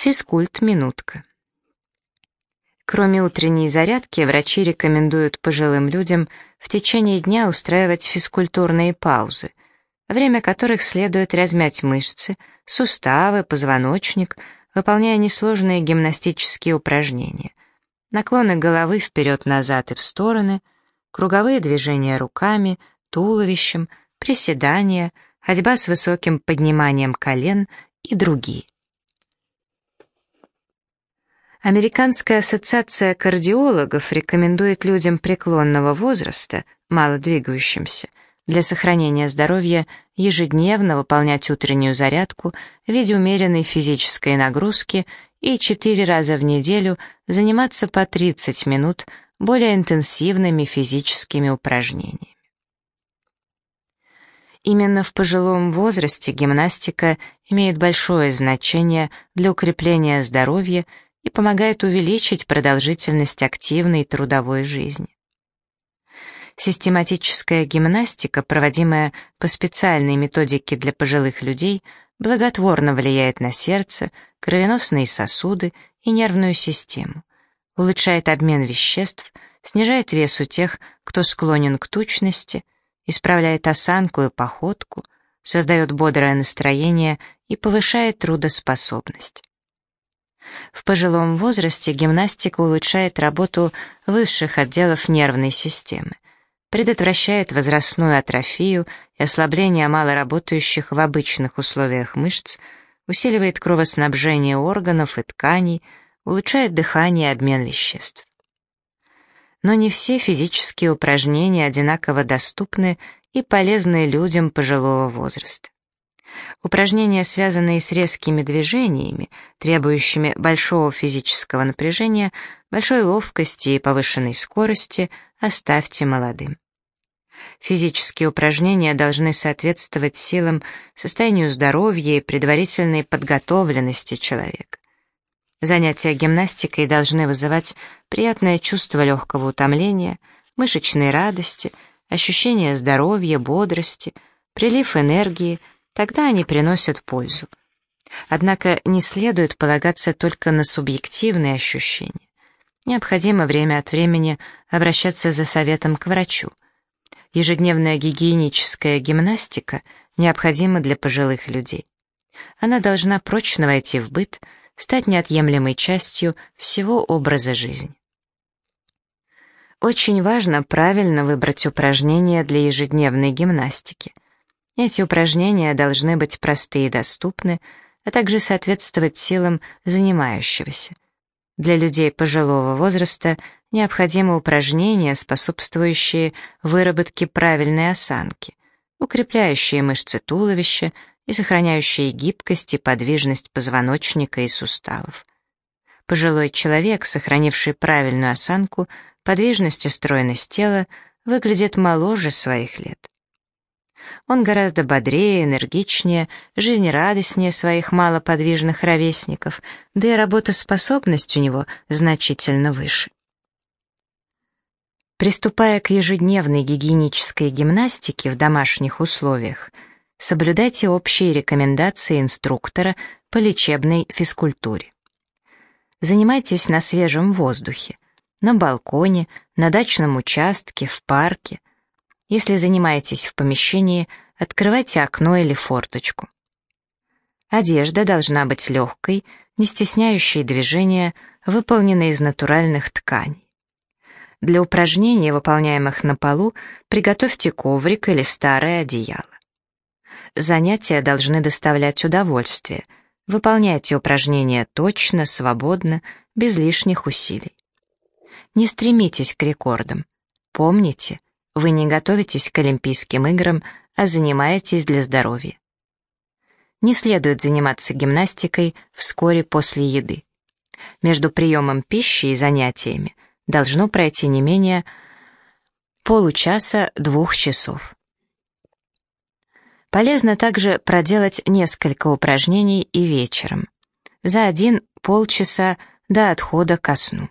Физкульт-минутка. Кроме утренней зарядки, врачи рекомендуют пожилым людям в течение дня устраивать физкультурные паузы, время которых следует размять мышцы, суставы, позвоночник, выполняя несложные гимнастические упражнения. Наклоны головы вперед-назад и в стороны, круговые движения руками, туловищем, приседания, ходьба с высоким подниманием колен и другие. Американская ассоциация кардиологов рекомендует людям преклонного возраста, мало двигающимся, для сохранения здоровья ежедневно выполнять утреннюю зарядку в виде умеренной физической нагрузки и четыре раза в неделю заниматься по 30 минут более интенсивными физическими упражнениями. Именно в пожилом возрасте гимнастика имеет большое значение для укрепления здоровья и помогает увеличить продолжительность активной трудовой жизни. Систематическая гимнастика, проводимая по специальной методике для пожилых людей, благотворно влияет на сердце, кровеносные сосуды и нервную систему, улучшает обмен веществ, снижает вес у тех, кто склонен к тучности, исправляет осанку и походку, создает бодрое настроение и повышает трудоспособность. Пожилом возрасте гимнастика улучшает работу высших отделов нервной системы, предотвращает возрастную атрофию и ослабление малоработающих в обычных условиях мышц, усиливает кровоснабжение органов и тканей, улучшает дыхание и обмен веществ. Но не все физические упражнения одинаково доступны и полезны людям пожилого возраста. Упражнения, связанные с резкими движениями, требующими большого физического напряжения, большой ловкости и повышенной скорости, оставьте молодым. Физические упражнения должны соответствовать силам, состоянию здоровья и предварительной подготовленности человека. Занятия гимнастикой должны вызывать приятное чувство легкого утомления, мышечной радости, ощущение здоровья, бодрости, прилив энергии – тогда они приносят пользу. Однако не следует полагаться только на субъективные ощущения. Необходимо время от времени обращаться за советом к врачу. Ежедневная гигиеническая гимнастика необходима для пожилых людей. Она должна прочно войти в быт, стать неотъемлемой частью всего образа жизни. Очень важно правильно выбрать упражнения для ежедневной гимнастики – эти упражнения должны быть просты и доступны, а также соответствовать силам занимающегося. Для людей пожилого возраста необходимы упражнения, способствующие выработке правильной осанки, укрепляющие мышцы туловища и сохраняющие гибкость и подвижность позвоночника и суставов. Пожилой человек, сохранивший правильную осанку, подвижность и стройность тела, выглядит моложе своих лет. Он гораздо бодрее, энергичнее, жизнерадостнее своих малоподвижных ровесников, да и работоспособность у него значительно выше. Приступая к ежедневной гигиенической гимнастике в домашних условиях, соблюдайте общие рекомендации инструктора по лечебной физкультуре. Занимайтесь на свежем воздухе, на балконе, на дачном участке, в парке, если занимаетесь в помещении, открывайте окно или форточку. Одежда должна быть легкой, не стесняющей движения, выполненной из натуральных тканей. Для упражнений, выполняемых на полу, приготовьте коврик или старое одеяло. Занятия должны доставлять удовольствие. Выполняйте упражнения точно, свободно, без лишних усилий. Не стремитесь к рекордам. Помните, вы не готовитесь к Олимпийским играм, а занимаетесь для здоровья. Не следует заниматься гимнастикой вскоре после еды. Между приемом пищи и занятиями должно пройти не менее получаса-двух часов. Полезно также проделать несколько упражнений и вечером. За один полчаса до отхода ко сну.